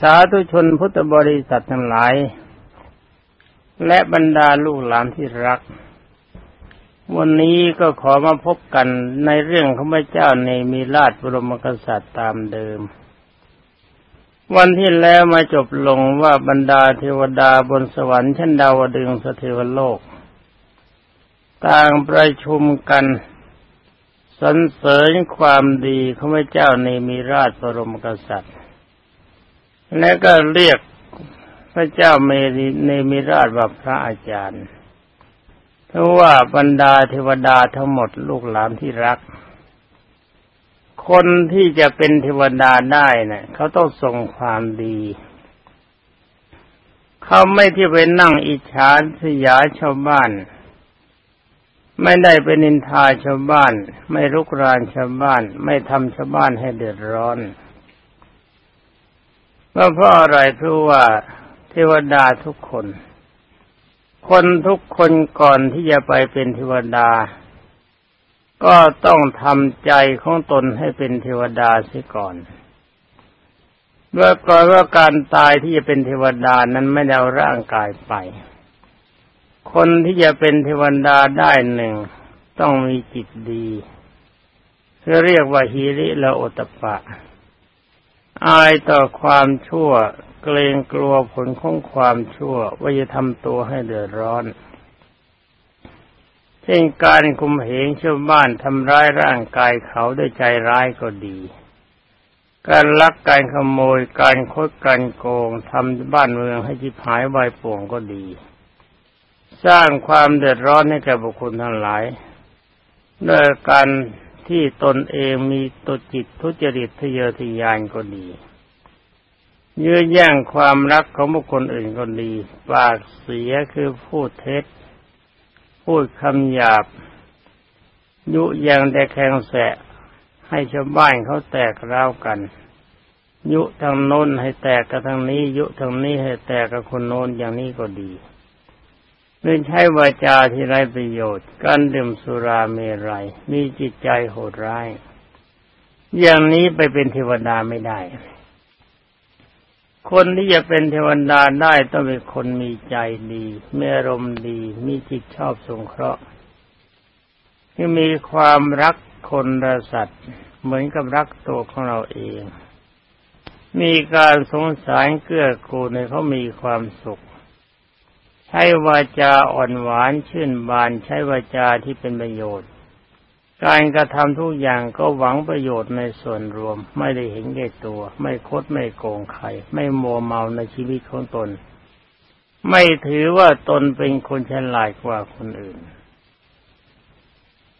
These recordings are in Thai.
สาธุชนพุทธบริษัททั้งหลาย และบรรดาลูกหลานที่รัก วันนี้ก็ขอมาพบกันในเรื่องของพระเจ้าในมีราชบรมกษัตริย์ตามเดิม วันที่แล้วมาจบลงว่าบรรดาเทวดาบนสวรรค์ชั้นดาวดึงสเทวโลก ต่างประชุมกันสรรเสริญความดีของพระเจ้าในมีราชบรมกษัตริย์ และก็เรียกพระเจ้าเมริเนมิราชว่าพระอาจารย์ เพราะว่าบรรดาเทวดาทั้งหมดลูกหลานที่รัก คนที่จะเป็นเทวดาได้เนะ่ยเขาต้องส่งความดีเขาไม่ที่ไปนั่งอิจฉาสยาชาวบ้าน ไม่ได้เป็นนินทาชาวบ้าน ไม่รุกรานชาวบ้าน ไม่ทำชาวบ้านให้เดือดร้อน ก็เพราะอะไรเพราะว่าเทวดาทุกคน คนทุกคนก่อนที่จะไปเป็นเทวดา ก็ต้องทำใจของตนให้เป็นเทวดาเสียก่อนเมื่อก่อนว่าการตายที่จะเป็นเทวดานั้นไม่เอาร่างกายไป คนที่จะเป็นเทวดาได้หนึ่งต้องมีจิตดีเรียกว่าฮีริละโอตปะ อายต่อความชั่ว เกรงกลัวผลของความชั่ว ว่าจะทำตัวให้เดือดร้อน เช่นการคุมเหงชาวบ้านทำร้ายร่างกายเขาด้วยใจร้ายก็ดี การลักการขโมยการคดการโกงทำบ้านเมืองให้จิบหายวายป่วงก็ดี สร้างความเดือดร้อนให้แก่บุคคลทั้งหลายด้วยการ ที่ตนเองมีตัวจิตทุจริตทะเยอทะยานก็ดีเยื้อแย่งความรักของบุคคลอื่นก็ดี ปากเสียคือพูดเท็จ พูดคำหยาบ ยุยงแต่แข่งแสะ ให้ชาวบ้านเขาแตกร้าวกัน ยุทางโน้นให้แตกกับทางนี้ ยุทางนี้ให้แตกกับคนโน้นอย่างนี้ก็ดี เื่อใช้วาจาที่ไร้ประโยชน์ การดื่มสุราเมรัย มีจิตใจโหดร้าย อย่างนี้ไปเป็นเทวดาไม่ได้ คนที่จะเป็นเทวดาได้ต้องเป็นคนมีใจดี มีอารมณ์ดี มีจิตชอบสงเคราะห์ที่มีความรักคนระสัตว์ เหมือนกับรักตัวของเราเอง มีการสงสารเกื้อกูลในเขามีความสุข ใช้วาจาอ่อนหวานชื่นบาน ใช้วาจาที่เป็นประโยชน์ การกระทำทุกอย่างก็หวังประโยชน์ในส่วนรวม ไม่ได้เห็นแก่ตัว ไม่คดไม่โกงใคร ไม่มัวเมาในชีวิตของตน ไม่ถือว่าตนเป็นคนฉลาดกว่าคนอื่น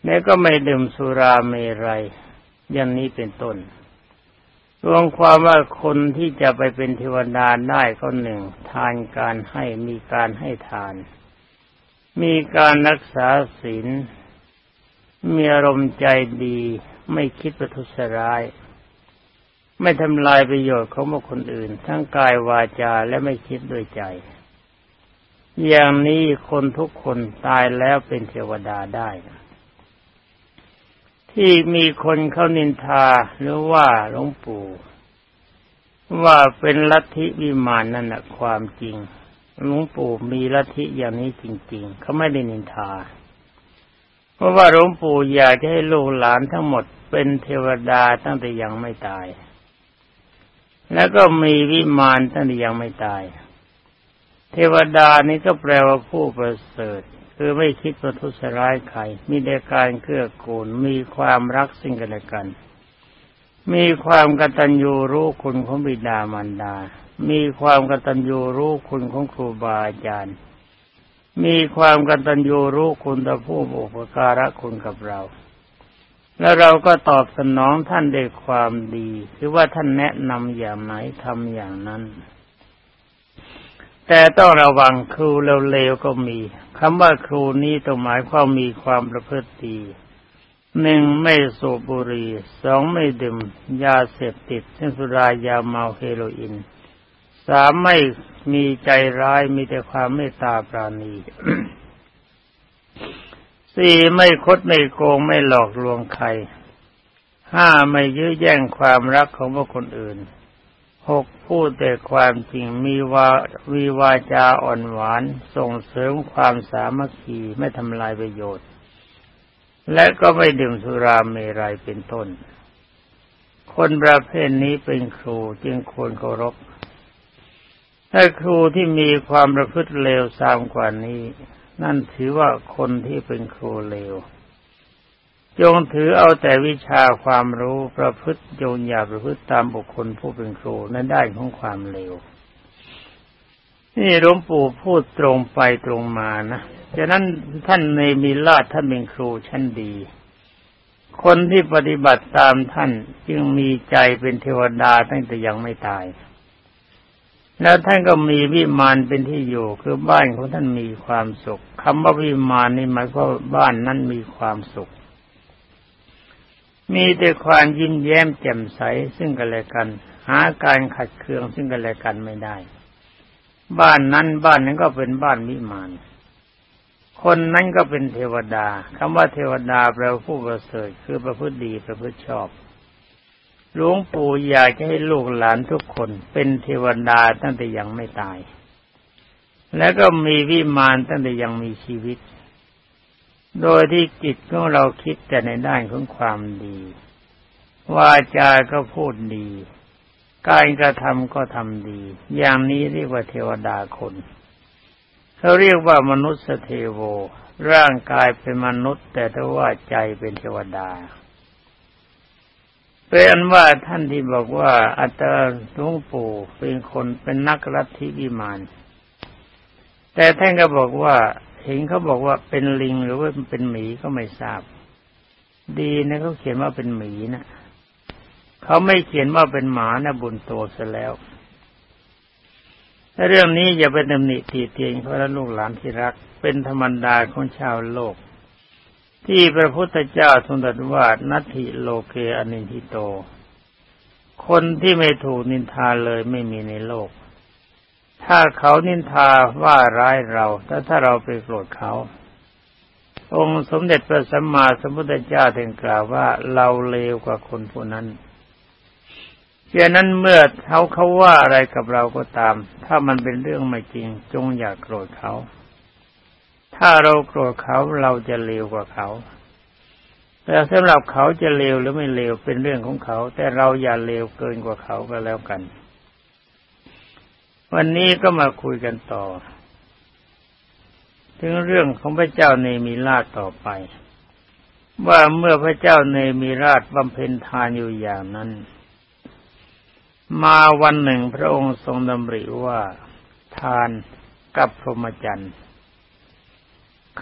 แม้ก็ไม่ดื่มสุราเมรัยอย่างนี้เป็นต้น รวมความว่าคนที่จะไปเป็นเทวดาได้ก็หนึ่ง ทานการให้มีการให้ทาน มีการรักษาศีลมีอารมณ์ใจดี ไม่คิดประทุษร้าย ไม่ทำลายประโยชน์ของบุคคลอื่น ทั้งกายวาจาและไม่คิดด้วยใจ อย่างนี้คนทุกคนตายแล้วเป็นเทวดาได้ ที่มีคนเขานินทาหรือว่าหลวงปู่ ว่าเป็นลัทธิวิมานนั่นแหละความจริงหลวงปู่มีลัทธิอย่างนี้จริง ๆ เขาไม่ได้นินทา เพราะว่าหลวงปู่อยากจะให้ลูกหลานทั้งหมดเป็นเทวดาตั้งแต่ยังไม่ตาย แล้วก็มีวิมานตั้งแต่ยังไม่ตาย เทวดานี้ก็แปลว่าผู้ประเสริฐ คือไม่คิดประทุษร้ายใครมีแต่การเกื้อกูลมีความรักสิ่งกันและกัน มีความกตัญญูรู้คุณของบิดามารดา มีความกตัญญูรู้คุณของครูบาอาจารย์ มีความกตัญญูรู้คุณต่อผู้อุปการะคุณกับเรา แล้วเราก็ตอบสนองท่านด้วยความดี คือว่าท่านแนะนำอย่างไหนทำอย่างนั้น แต่ต้องระวังครูเลวๆก็มีคำว่าครูนี้ต้องหมายความมีความประพฤติดีหนึ่งไม่สูบบุหรี่สองไม่ดื่มยาเสพติดเช่นสุรายาเมาเฮโรอีนสามไม่มีใจร้ายมีแต่ความเมตตาปราณีสี่ไม่คดไม่โกงไม่หลอกลวงใครห้าไม่ยื้อแย่งความรักของบุคคลอื่น หกพูดแต่ความจริงมีวาวีวาจาอ่อนหวานส่งเสริมความสามัคคีไม่ทำลายประโยชน์ และก็ไม่ดื่มสุราเมรัยเป็นต้น คนประเภทนี้เป็นครูจึงควรเคารพถ้าครูที่มีความประพฤติเลวทรามกว่านี้ นั่นถือว่าคนที่เป็นครูเลว จงถือเอาแต่วิชาความรู้ประพฤติโยนอย่าประพฤติตามบุคคลผู้เป็นครูในด้านของความเลวนี่หลวงปู่พูดตรงไปตรงมานะฉะนั้นท่านในมีลาดท่านเป็นครูชั้นดี คนที่ปฏิบัติตามท่านจึงมีใจเป็นเทวดาตั้งแต่ยังไม่ตาย แล้วท่านก็มีวิมานเป็นที่อยู่คือบ้านของท่านมีความสุขคำว่าวิมานนี่หมายความว่าบ้านนั้นมีความสุข มีแต่ความยิ้มแย้มแจ่มใสซึ่งกันและกัน หาการขัดเคืองซึ่งกันและกันไม่ได้ บ้านนั้นบ้านนั้นก็เป็นบ้านวิมานคนนั้นก็เป็นเทวดาคำว่าเทวดาแปลว่าผู้ประเสริฐคือประพฤติดีประพฤติชอบหลวงปู่อยากจะให้ลูกหลานทุกคนเป็นเทวดาตั้งแต่ยังไม่ตาย และก็มีวิมานตั้งแต่ยังมีชีวิต โดยที่จิตของเราคิดแต่ในด้านของความดี วาจาก็พูดดีการกระทำก็ทำดี อย่างนี้เรียกว่าเทวดาคนเขาเรียกว่ามนุษย์เทโว ร่างกายเป็นมนุษย์ แต่ถ้าว่าใจเป็นเทวดาเป็นว่าท่านที่บอกว่าอัตหลวงปู่เป็นคนเป็นนักรัฐทิวิมาน แต่ท่านก็บอกว่า เห็นเขาบอกว่าเป็นลิงหรือว่าเป็นหมีก็ไม่ทราบ ดีนะเขาเขียนว่าเป็นหมีนะเขาไม่เขียนว่าเป็นหมานะบุญโตซะแล้วแต่เรื่องนี้อย่าไปตำหนิตีเตียงเพราะลูกหลานที่รัก เป็นธรรมดาของชาวโลก ที่พระพุทธเจ้าทรงตรัสว่านัตถิโลเกอนินทิโต คนที่ไม่ถูกนินทาเลยไม่มีในโลก ถ้าเขานินทาว่าร้ายเราแต่ถ้าเราไปโกรธเขา องค์สมเด็จพระสัมมาสัมพุทธเจ้าถึงกล่าวว่าเราเลวกว่าคนผู้นั้นเช่นนั้นเมื่อเขาเขาว่าอะไรกับเราก็ตาม ถ้ามันเป็นเรื่องไม่จริง จงอย่ากโกรธเขา ถ้าเราโกรธเขาเราจะเลวกว่าเขา แต่สำหรับเขาจะเลวหรือไม่เลวเป็นเรื่องของเขา แต่เราอย่าเลวเกินกว่าเขาก็แล้วกัน วันนี้ก็มาคุยกันต่อ ถึงเรื่องของพระเจ้าเนมีราชต่อไป ว่าเมื่อพระเจ้าเนมีราชบำเพ็ญทานอยู่อย่างนั้น มาวันหนึ่งพระองค์ทรงดำริว่าทานกับพรหมจรรย์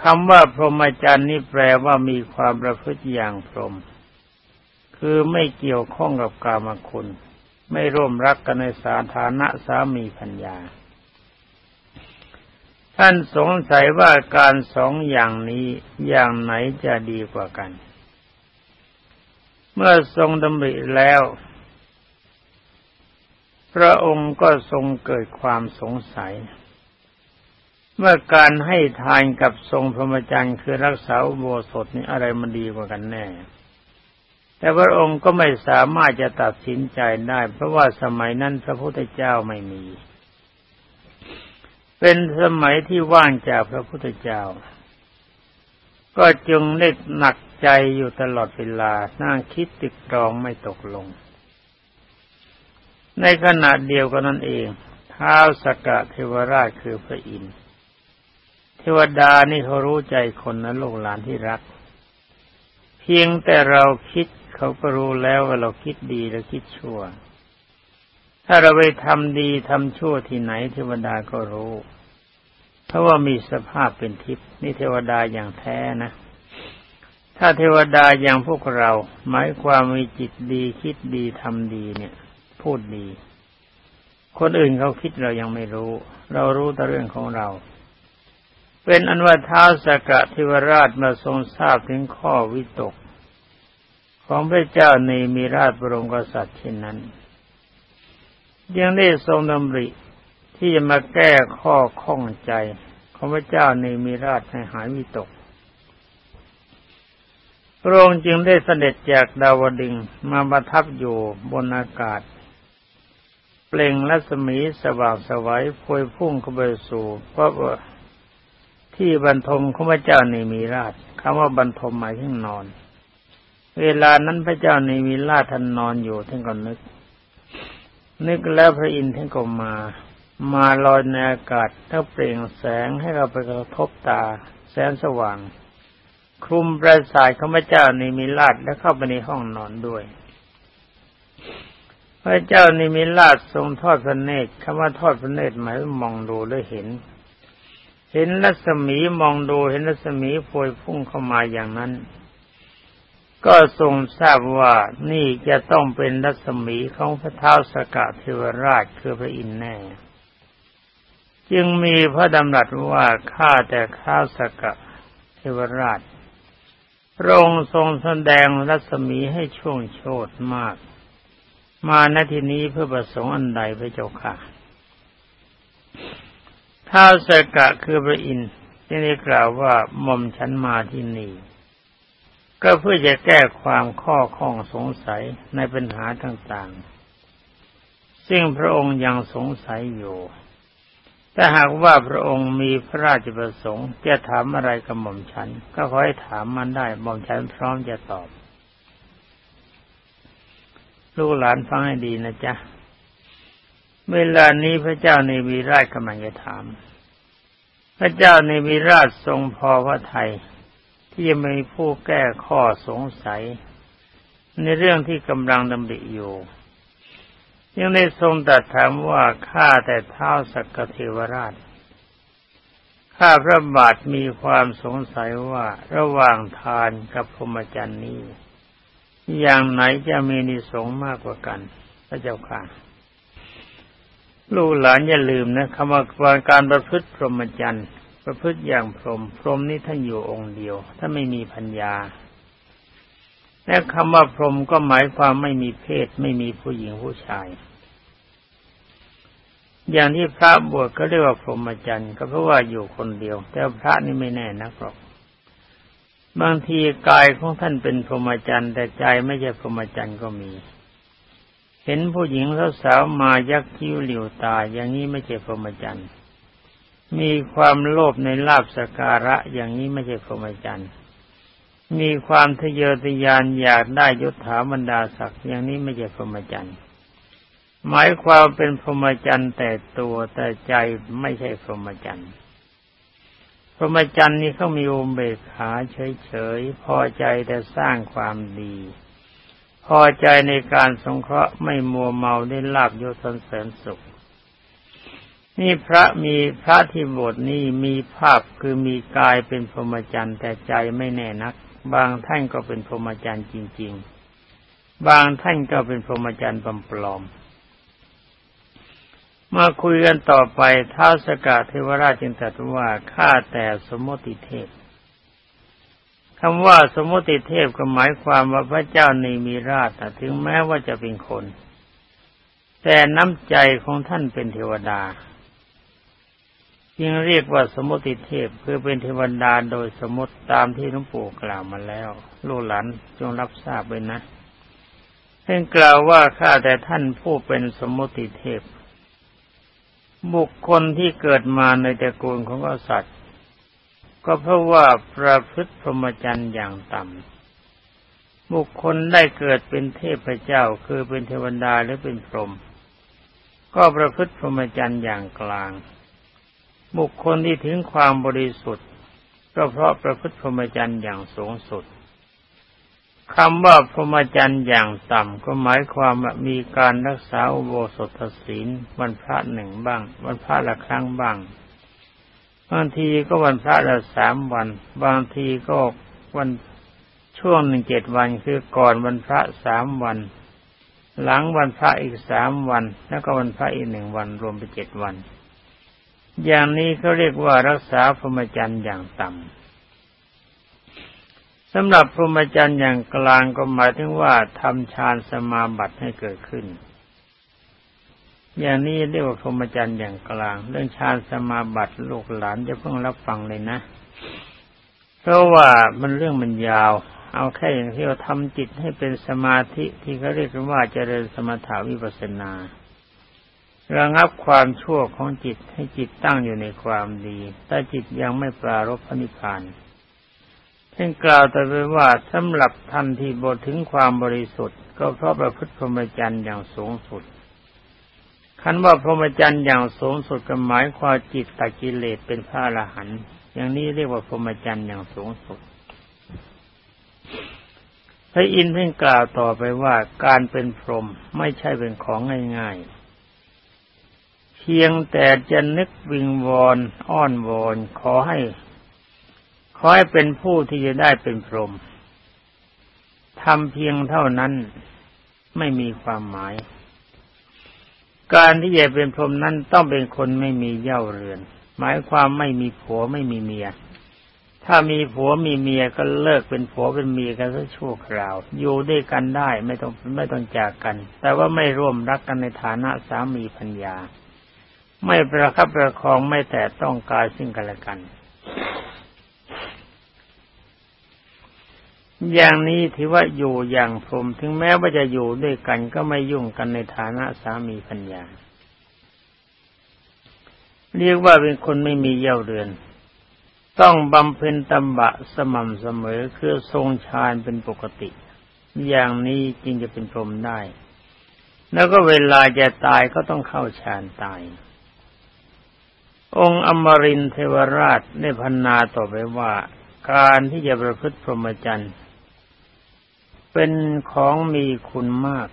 คำว่าพรหมจรรย์นี่แปลว่ามีความประพฤติอย่างพรหมคือไม่เกี่ยวข้องกับกามคุณ ไม่ร่วมรักกันในสาธารณะสามีพัญญา ท่านสงสัยว่าการสองอย่างนี้อย่างไหนจะดีกว่ากัน เมื่อทรงดำริแล้ว พระองค์ก็ทรงเกิดความสงสัยเมื่อการให้ทานกับทรงพรหมจรรย์คือรักษาโบสถนี่อะไรมันดีกว่ากันแน่ แต่พระองค์ก็ไม่สามารถจะตัดสินใจได้ เพราะว่าสมัยนั้นพระพุทธเจ้าไม่มี เป็นสมัยที่ว่างจากพระพุทธเจ้า ก็จึงเล็กหนักใจอยู่ตลอดเวลา นั่งคิดติดรองไม่ตกลง ในขณะเดียวกันนั่นเองท้าวสกะเทวราชคือพระอินทร์เทวดานี่เขารู้ใจคนนะลูกหลานที่รัก เพียงแต่เราคิด เขาก็รู้แล้วว่าเราคิดดีและคิดชั่ว ถ้าเราไปทำดีทำชั่วที่ไหนเทวดาก็รู้ เพราะว่ามีสภาพเป็นทิพย์นี่เทวดาอย่างแท้นะ ถ้าเทวดาอย่างพวกเรา หมายความมีจิตดีคิดดีทำดีเนี่ย พูดดี คนอื่นเขาคิดเรายังไม่รู้ เรารู้แต่เรื่องของเราเป็นอันว่าท้าวสกะเทวราชมาทรงทราบถึงข้อวิตก ของพระเจ้าในมีราชบรมกษัตริย์เช่นนั้น ยังได้ทรงดำริที่จะมาแก้ข้อข้องใจของพระเจ้าในมีราชให้หายวิตก พระองค์จึงได้เสด็จจากดาวดึงมาประทับอยู่บนอากาศ เปล่งรัศมีสว่างสวัยพวยพุ่งเข้าไปสู่พระที่บรรทมของพระเจ้าในมีราชคำว่าบรรทมหมายถึงนอน เวลานั้นพระเจ้าในมีราท่านนอนอยู่ท่านก็นึก นึกแล้วพระอินทร์ท่านก็มา มาลอยในอากาศถ้าเปล่งแสงให้เราไปกระทบตา แสงสว่าง คลุมประสาทของพระเจ้าในมีราชและเข้าไปในห้องนอนด้วย พระเจ้านิมิราชทรงทอดพระเนตรคำว่าทอดพระเนตรหมายว่ามองดูและเห็น เห็นรัศมีมองดูเห็นรัศมีพวยพุ่งเข้ามาอย่างนั้น ก็ทรงทราบว่านี่จะต้องเป็นรัศมีของพระเท้าสกะเทวราชคือพระอินทร์แน่ จึงมีพระดำรัสว่าข้าแต่ข้าสกะเทวราชพระองค์ทรงแสดงรัศมีให้ช่วงโชดมาก มาณที่นี้เพื่อประสงค์อันใดพระเจ้าค่ะท้าวสกะคือพระอินทร์ที่ได้กล่าวว่าหม่อมฉันมาที่นี่ ก็เพื่อจะแก้ความข้อข้องสงสัยในปัญหาต่างๆ ซึ่งพระองค์ยังสงสัยอยู่แต่หากว่าพระองค์มีพระราชประสงค์จะถามอะไรกับหม่อมฉัน ก็ขอให้ถามมันได้หม่อมฉันพร้อมจะตอบ ลูกหลานฟังให้ดีนะจ๊ะ เวลานี้พระเจ้าในวีราชกำลังจะถาม พระเจ้าในวีราชทรงพอพระไทย ที่จะมีผู้แก้ข้อสงสัย ในเรื่องที่กำลังดำริอยู่ยังได้ทรงตรัสถามว่าข้าแต่เท้าสักกเทวราชข้าพระบาทมีความสงสัยว่าระหว่างทานกับพรหมจรรย์นี้ อย่างไหนจะมีนิสงมากกว่ากัน พระเจ้าค่ะ ลูกหลานอย่าลืมนะคำว่าการประพฤติพรหมจรรย์ ประพฤติอย่างพรหมพรหมนี้ท่านอยู่องค์เดียวถ้านไม่มีพัญญา และคำว่าพรหมก็หมายความไม่มีเพศ ไม่มีผู้หญิงผู้ชาย อย่างที่พระบวชก็เรียกว่าพรหมจรรย์ ก็เพราะว่าอยู่คนเดียว แต่พระนี่ไม่แน่นักหรอกบางทีกายของท่านเป็นพรหมจรรย์ แต่ใจไม่ใช่พรหมจรรย์ก็มี เห็นผู้หญิงแล้วสาวมายักคิ้วเหลียวตา อย่างนี้ไม่ใช่พรหมจรรย์ มีความโลภในลาบสการะอย่างนี้ไม่ใช่พรหมจรรย์มีความทะเยอทะยานอยากได้ยศถาบรรดาศักดิ์อย่างนี้ไม่ใช่พรหมจรรย์หมายความเป็นพรหมจรรย์แต่ตัวแต่ใจไม่ใช่พรหมจรรย์พรหมจรรย์นี้เขามีอุเบกขาเฉยๆพอใจแต่สร้างความดี พอใจในการสงเคราะห์ไม่มัวเมาได้ลาบยศสเสริญสุข นี่พระมีพระที่บทนี้มีภาพคือมีกายเป็นพรหมจรรย์แต่ใจไม่แน่นัก บางท่านก็เป็นพรหมจรรย์จริง ๆ บางท่านก็เป็นพรหมจรรย์ปลอมๆมาคุยกันต่อไปท้าวสกาเทวราชจึงตรัสว่าข้าแต่สมมติเทพคำว่าสมมติเทพก็หมายความว่าพระเจ้าในมีราชถึงแม้ว่าจะเป็นคน แต่น้ำใจของท่านเป็นเทวดา จึงเรียกว่าสมมติเทพคือเป็นเทวดาโดยสมมติตามที่หลวงปู่กล่าวมาแล้ว ลูกหลานจงรับทราบไว้นะเพ่งกล่าวว่าข้าแต่ท่านผู้เป็นสมมติเทพ บุคคลที่เกิดมาในตระกูลของกษัตริย์ ก็เพราะว่าประพฤติพรหมจรรย์อย่างต่ำบุคคลได้เกิดเป็นเทพเจ้าคือเป็นเทวดาหรือเป็นพรหมก็ประพฤติพรหมจรรย์อย่างกลาง บุคคลที่ถึงความบริสุทธิ์ก็เพราะประพฤติพรหมจรรย์อย่างสูงสุดคำว่าพรหมจรรย์อย่างต่ำก็หมายความว่ามีการรักษาอุโบสถศีลวันพระหนึ่งบ้าง วันพระละครั้งบ้าง บางทีก็วันพระละสามวัน บางทีก็วันช่วงหนึ่งเจ็ดวันคือก่อนวันพระสามวัน หลังวันพระอีกสามวัน แล้วก็วันพระอีกหนึ่งวันรวมเป็นเจ็ดวัน อย่างนี้เขาเรียกว่ารักษาพรหมจรรย์อย่างต่ำสำหรับพรหมจรรย์อย่างกลางก็หมายถึงว่าทำฌานสมาบัติให้เกิดขึ้น อย่างนี้เรียกว่าพรหมจรรย์อย่างกลาง เรื่องฌานสมาบัติลูกหลานจะเพิ่งรับฟังเลยนะ เพราะว่ามันเรื่องมันยาว เอาแค่อย่างที่เราทำจิตให้เป็นสมาธิที่เขาเรียกว่าเจริญสมถาวิปัสนา ระงับความชั่วของจิตให้จิตตั้งอยู่ในความดีแต่จิตยังไม่ปรารบพระนิพพานท่านกล่าวแต่ไปว่าสำหรับท่านที่บทถึงความบริสุทธิ์ ก็เพราะประพฤติพรหมจรรย์อย่างสูงสุดคันว่าพรหมจรรย์อย่างสูงสุดก็หมายความจิตตักิเลสเป็นพระอรหันต์อย่างนี้เรียกว่าพรหมจรรย์อย่างสูงสุดพระอินทร์เพ่งกล่าวต่อไปว่าการเป็นพรหมไม่ใช่เป็นของง่ายๆ พียงแต่จะนึกวิงวอนอ้อนวอนขอให้ ขอให้เป็นผู้ที่จะได้เป็นพรหมทำเพียงเท่านั้นไม่มีความหมาย การที่จะเป็นพรหมนั้นต้องเป็นคนไม่มีเย่าเรือน หมายความไม่มีผัวไม่มีเมีย ถ้ามีผัวมีเมียก็เลิกเป็นผัวเป็นเมียกันสักชั่วคราว อยู่ด้วยกันได้ไม่ต้องไม่ต้องจากกัน แต่ว่าไม่ร่วมรักกันในฐานะสามีพัญญา ไม่ประคับประคองไม่แต่ต้องกายซึ่งกันและกัน อย่างนี้ถือว่าอยู่อย่างพรมถึงแม้ว่าจะอยู่ด้วยกันก็ไม่ยุ่งกันในฐานะสามีพัญญาเรียกว่าเป็นคนไม่มีเย่าเรือน ต้องบำเพ็ญตบะสม่ำเสมอคือทรงฌานเป็นปกติ อย่างนี้จึงจะเป็นพรหมได้ แล้วก็เวลาจะตายก็ต้องเข้าฌานตาย องค์อมรินเทวราชได้พันนาต่อไปว่า การที่จะประพฤติพรหมจรรย์เป็นของมีคุณมาก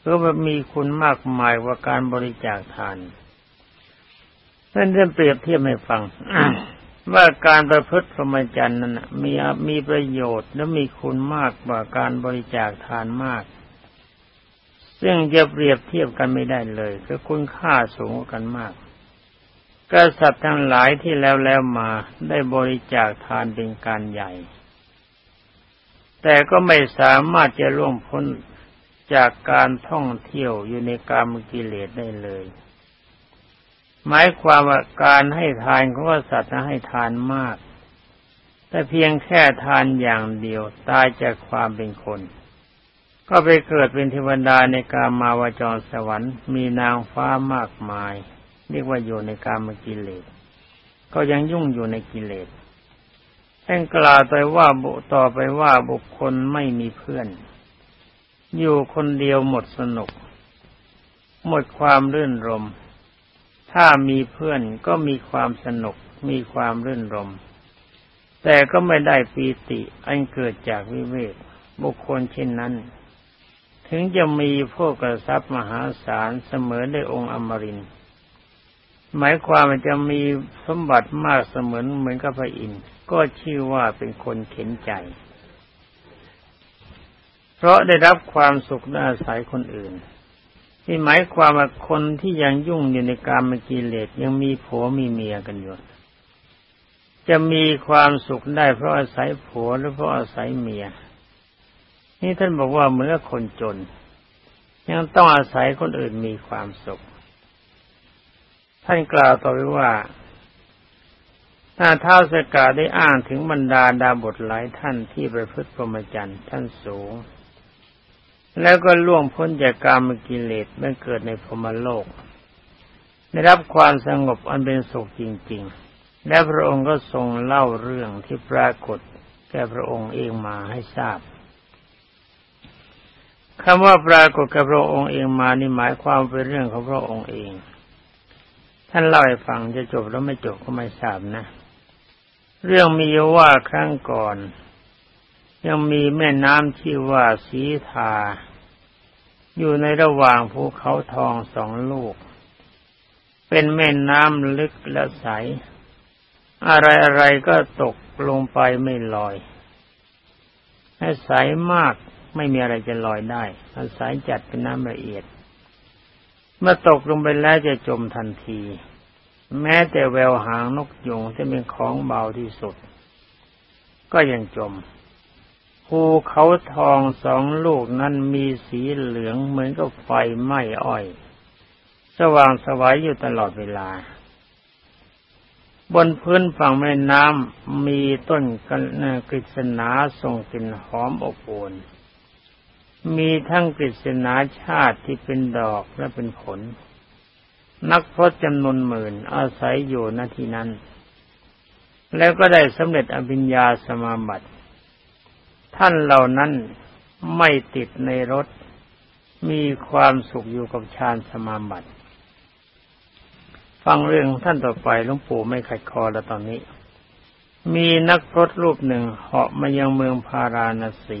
เพราะว่ามีคุณมากมายกว่าการบริจาคทานนั่นเรื่องเปรียบเทียบให้ฟังว่าการประพฤติพรหมจรรย์นั้นมีมีประโยชน์และมีคุณมากกว่าการบริจาคทานมาก ซึ่งจะเปรียบเทียบกันไม่ได้เลยคือคุณค่าสูงกันมาก กษัตริย์ทั้งหลายที่แล้วแล้วมาได้บริจาคทานเป็นการใหญ่ แต่ก็ไม่สามารถจะล่วงพ้นจากการท่องเที่ยวอยู่ในกามกิเลสได้เลย หมายความว่าการให้ทานของสัตว์ให้ทานมาก แต่เพียงแค่ทานอย่างเดียวตายจากความเป็นคน ก็ไปเกิดเป็นเทวดาในกามาวจรสวรรค์ มีนางฟ้ามากมาย เรียกว่าอยู่ในกามกิเลส ก็ยังยุ่งอยู่ในกิเลสแห่งกล่าวไปว่าบุต่อไปว่าบุคคลไม่มีเพื่อน อยู่คนเดียวหมดสนุก หมดความรื่นรม ถ้ามีเพื่อนก็มีความสนุก มีความรื่นรม แต่ก็ไม่ได้ปีติอันเกิดจากวิเวกบุคคลเช่นนั้น ถึงจะมีพวกกระซับมหาศาลเสมอได้องค์อมริน หมายความว่าจะมีสมบัติมากเสมือนเหมือนกับพระอินทร์ก็ชื่อว่าเป็นคนเข็นใจ เพราะได้รับความสุขอาศัยคนอื่นนี่หมายความว่าคนที่ยังยุ่งอยู่ในการมกิเลสยังมีผัวมีเมียกันอยู่จะมีความสุขได้เพราะอาศัยผัวหรือเพราะอาศัยเมีย นี่ท่านบอกว่าเหมือนคนจน ยังต้องอาศัยคนอื่นมีความสุข ท่านกล่าวต่อไปว่า ถ้าเท้าสกาได้อ้างถึงบรรดาดาบทหลายท่านที่ประพฤติพรหมจรรย์ท่านสูง แล้วก็ล่วงพ้นจากกามกิเลสไม่เกิดในพรมโลก ได้รับความสงบอันเป็นสุขจริง ๆ และพระองค์ก็ทรงเล่าเรื่องที่ปรากฏแก่พระองค์เองมาให้ทราบคำว่าปรากฏกับพระองค์เองมานี่หมายความเป็นเรื่องของพระองค์เอง ท่านเล่าให้ฟังจะจบแล้วไม่จบก็ไม่ทราบนะ เรื่องมีว่าครั้งก่อน ยังมีแม่น้ำชื่อว่าสีทา อยู่ในระหว่างภูเขาทองสองลูก เป็นแม่น้ำลึกและใส อะไรอะไรก็ตกลงไปไม่ลอยให้ใสมากไม่มีอะไรจะลอยได้มันใสจัดเป็นน้ำละเอียด เมื่อตกลงไปแล้วจะจมทันที แม้แต่แววหางนกยุงที่เป็นของเบาที่สุด ก็ยังจมภูเขาทองสองลูกนั้นมีสีเหลืองเหมือนกับไฟไหม้อ้อย สว่างสวัยอยู่ตลอดเวลา บนพื้นฝั่งแม่น้ำมีต้นกฤษณาส่งกลิ่นหอมอบอุ่น มีทั้งกฤษณาชาติที่เป็นดอกและเป็นผล นักพรตจำนวนหมื่นอาศัยอยู่ณที่นั้น แล้วก็ได้สำเร็จอภิญญาสมาบัติ ท่านเหล่านั้นไม่ติดในรถ มีความสุขอยู่กับฌานสมาบัติ ฟังเรื่องท่านต่อไปหลวงปู่ไม่ขัดคอแล้วตอนนี้ มีนักพรตรูปหนึ่งเหาะมายังเมืองพาราณสี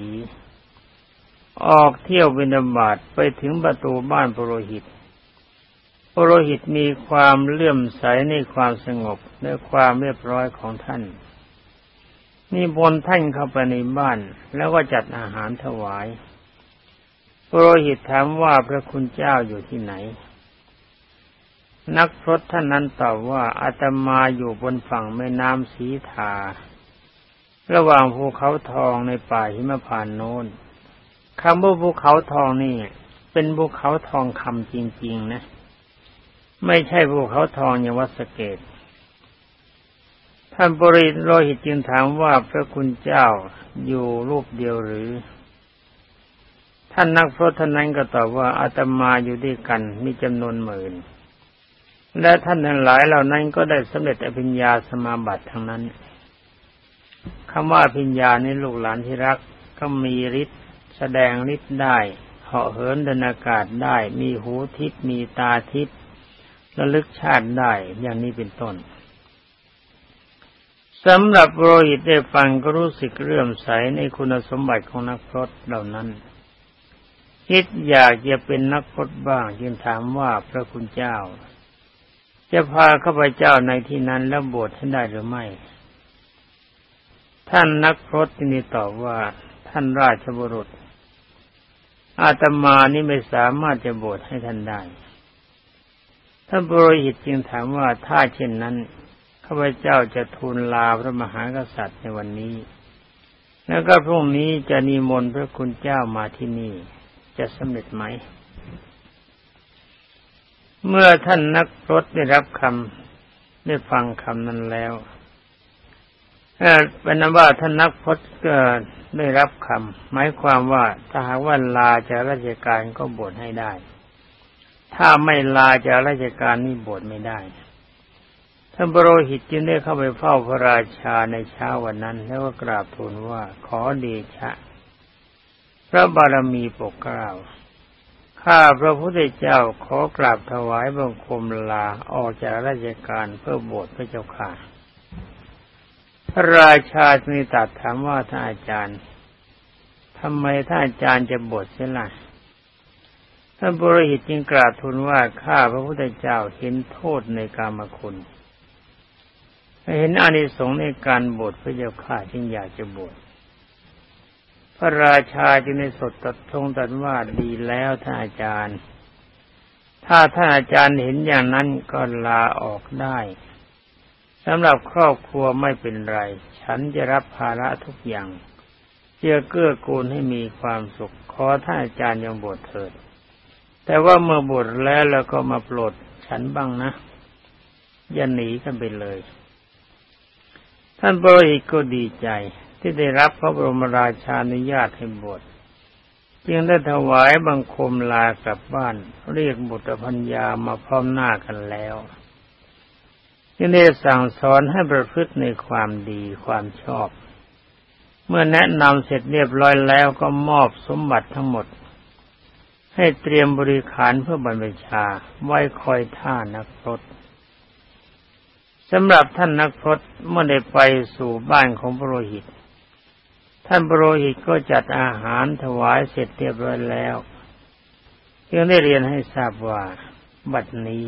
ออกเที่ยวบินาบาตไปถึงประตูบ้านปรหิตปรหิตมีความเลื่อมใสในความสงบและความเรียบร้อยของท่านนี่บนท่านเข้าไปในบ้านแล้วก็จัดอาหารถวายปรหิตถามว่าพระคุณเจ้าอยู่ที่ไหน นักพรตท่านนั้นตอบว่าอาตมาอยู่บนฝั่งแม่น้ำสีทา ระหว่างภูเขาทองในป่าหิมพานโน้น คำว่าภูเขาทองนี่ เป็นภูเขาทองคำจริง ๆ นะ ไม่ใช่ภูเขาทองอย่างวัดสเกตท่านบริโรหิตจึงถามว่าพระคุณเจ้าอยู่รูปเดียวหรือ ท่านนักพรตนั้นก็ตอบว่าอาตมาอยู่ด้วยกันมีจำนวนหมื่น และท่านทั้งหลายเหล่านั้นก็ได้สำเร็จอภิญญาสมาบัติทั้งนั้นคำว่าอภิญญาในลูกหลานที่รักก็มีฤทธิ์ แสดงฤทธิ์ได้เหาะเหินเดินอากาศได้ มีหูทิพย์มีตาทิพย์ระลึกชาติได้อย่างนี้เป็นต้นสำหรับโรหิตได้ฟังก็รู้สึกเรื่อมใสในคุณสมบัติของนักพรตเหล่านั้น คิดอยากจะเป็นนักพรตบ้างจึงถามว่าพระคุณเจ้า จะพาข้าพเจ้าในที่นั้นแล้วบวชให้ได้หรือไม่ ท่านนักพรตนี่ตอบว่าท่านราชบุรุษ อาตมานี่ไม่สามารถจะบวชให้ท่านได้ท่านบริหิตจึงถามว่าถ้าเช่นนั้นข้าพเจ้าจะทูลลาพระมหากษัตริย์ในวันนี้ แล้วก็พรุ่งนี้จะนิมนต์พระคุณเจ้ามาที่นี่ จะสำเร็จไหม เมื่อท่านนักรถได้รับคำได้ฟังคำนั้นแล้ว เป็นนั้นว่าท่านนักพจน์ก็ได้รับคำหมายความว่าถ้าหากว่าลาจากราชการก็บวชให้ได้ ถ้าไม่ลาจากราชการนี่บวชไม่ได้ท่านบรหิตจึงได้เข้าไปเฝ้าพระราชาในเช้าวันนั้น แล้วก็กราบทูลว่าขอเดชะ พระบารมีปกเกล้าข้าพระพุทธเจ้าขอกราบถวายบังคมลาออกจากราชการเพื่อบวชพระเจ้าค่ะ พระราชาจึงตัดถามว่าท่านอาจารย์ทำไมท่านอาจารย์จะบวชเสียล่ะท่านบริหิตจึงกราบทูลว่าข้าพระพุทธเจ้าเห็นโทษในกามคุณ เห็นอานิสงส์ในการบวชพระเจ้าข้าจึงอยากจะบวชพระราชาจึงในสดตัดทงตัดว่าดีแล้วท่านอาจารย์ ถ้าท่านอาจารย์เห็นอย่างนั้นก็ลาออกได้ สำหรับครอบครัวไม่เป็นไร ฉันจะรับภาระทุกอย่างเพื่อเกื้อกูลให้มีความสุข ขอท่านอาจารย์ยังบวชเถิด แต่ว่าเมื่อบวชแล้วแล้วก็มาปรดฉันบ้างนะ อย่าหนีกันไปเลย ท่านบริหิตก็ดีใจ ที่ได้รับพระบรมราชานุญาตให้บวชจึงได้ถวายบังคมลากลับบ้าน เรียกบุตรพัญญามาพร้อมหน้ากันแล้ว จึงได้สั่งสอนให้ประพฤติในความดีความชอบ เมื่อแนะนำเสร็จเรียบร้อยแล้วก็มอบสมบัติทั้งหมด ให้เตรียมบริขารเพื่อบรรพชาไว้คอยท่านักพรตสำหรับท่านนักพรตเมื่อได้ไปสู่บ้านของพระโรหิต ท่านพระโรหิตก็จัดอาหารถวายเสร็จเรียบร้อยแล้วจึงได้เรียนให้ทราบว่าบัดนี้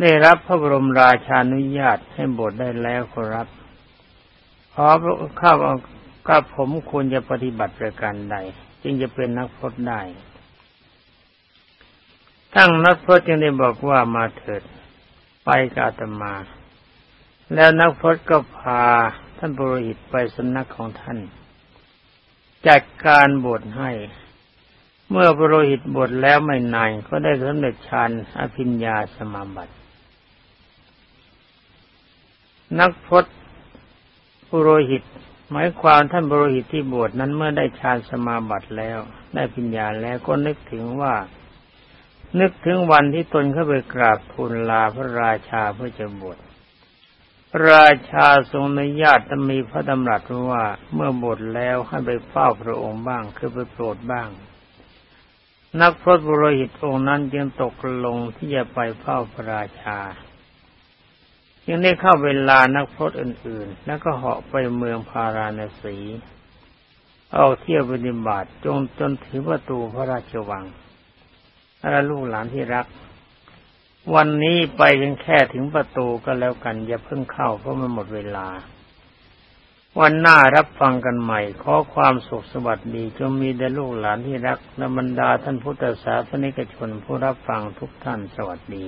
ได้รับพระบรมราชานุญาตให้บวชได้แล้วครับขอข้ากับผมควรจะปฏิบัติประการใด จึงจะเป็นนักพรตได้ทั้งนักพรตจึงได้บอกว่ามาเถิด ไปกาตมา แล้วนักพรตก็พาท่านบริหิตไปสำนักของท่าน จัดการบทให้ เมื่อบรหิตบทแล้วไม่นานก็ได้สำเร็จฌานอภิญญาสมาบัติ นักพรตบุโรหิต หมายความท่านบรหิตที่บวชนั้นเมื่อได้ฌานสมาบัติแล้ว ได้ปัญญาแล้วก็นึกถึงว่า นึกถึงวันที่ตนเข้าไปกราบทูลลาพระราชาเพื่อจะบวชราชาทรงอนุญาตมีพระดำรัสว่าเมื่อบวชแล้วให้ไปเฝ้าพระองค์บ้างคือไปโปรดบ้าง นักพรตบุโรหิตองค์นั้นจึงตกลงที่จะไปเฝ้าพระราชา ยังได้เข้าเวลานักพรตอื่น ๆ แล้วก็เหาะไปเมืองพาราณสีเอาเที่ยวปฏิบัติจงจนถึงประตูพระราชวังถ้าลูกหลานที่รัก วันนี้ไปกันแค่ถึงประตูก็แล้วกัน อย่าเพิ่งเข้าเพราะมันหมดเวลา วันหน้ารับฟังกันใหม่ ขอความสุขสวัสดีจงมีแด่ลูกหลานที่รักและบรรดาท่านพุทธศาสนิกชนผู้รับฟังทุกท่านสวัสดี